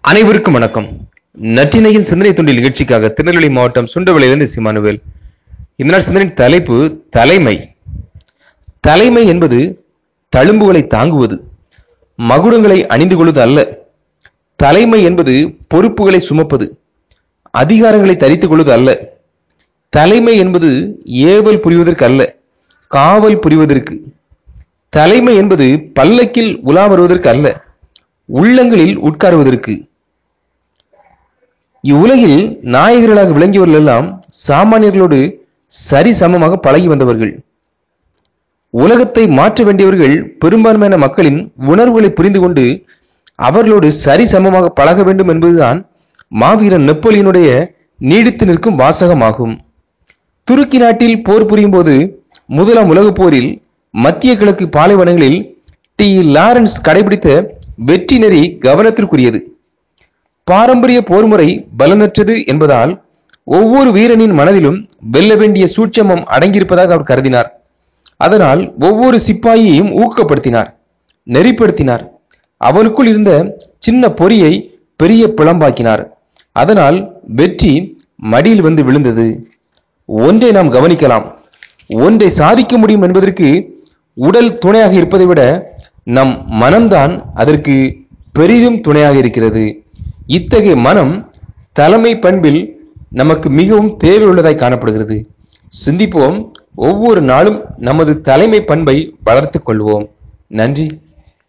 அனைவருக்கும் வணக்கம். நற்றினையின் சிந்தனை தொண்டில் நிகழ்ச்சிக்காக திருநெல்வேலி மாவட்டம் சுண்டவளியிலிருந்து சிமானுவேல் இந்த நாள் சிந்தனையின் தலைப்பு தலைமை. தலைமை என்பது தழும்புகளை தாங்குவது மகுடங்களை அணிந்து கொள்வது அல்ல. தலைமை என்பது பொறுப்புகளை சுமப்பது அதிகாரங்களை தரித்துக் கொள்வது அல்ல. தலைமை என்பது ஏவல் புரிவதற்கு அல்ல காவல் புரிவதற்கு. தலைமை என்பது பல்லக்கில் உலா வருவதற்கு அல்ல உள்ளங்களில் உட்காருவதற்கு. இவ்வுலகில் நாயகர்களாக விளங்கியவர்கள் எல்லாம் சாமானியர்களோடு சரி சமமாக பழகி வந்தவர்கள். உலகத்தை மாற்ற வேண்டியவர்கள் பெரும்பான்மையான மக்களின் உணர்வுகளை புரிந்து கொண்டு அவர்களோடு சரி சமமாக பழக வேண்டும் என்பதுதான் மாவீரன் நெப்போலியனுடைய நீடித்து நிற்கும் வாசகமாகும். துருக்கி நாட்டில் போர் புரியும் போது முதலாம் உலகப் போரில் மத்திய கிழக்கு பாலைவனங்களில் டி. லாரன்ஸ் கடைபிடித்த வெற்றி நெறி கவனத்திற்குரியது. பாரம்பரிய போர்முறை பலனற்றது என்பதால் ஒவ்வொரு வீரனின் மனதிலும் வெல்ல வேண்டிய சூட்சமம் அடங்கியிருப்பதாக அவர் கருதினார். அதனால் ஒவ்வொரு சிப்பாயையும் ஊக்கப்படுத்தினார் நெறிப்படுத்தினார். அவனுக்குள் இருந்த சின்ன பொறியை பெரிய பிளம்பாக்கினார் அதனால் வெற்றி மடியில் வந்து விழுந்தது. ஒன்றை நாம் கவனிக்கலாம். ஒன்றை சாதிக்க முடியும் என்பதற்கு உடல் துணையாக இருப்பதை விட நம் மனம்தான் அதற்கு பெரிதும் துணையாக இருக்கிறது. இத்தகைய மனம் தலைமை பண்பில் நமக்கு மிகவும் தேவையுள்ளதாய் காணப்படுகிறது. சிந்திப்போம். ஒவ்வொரு நாளும் நமது தலைமை பண்பை வளர்த்துக் கொள்வோம். நன்றி.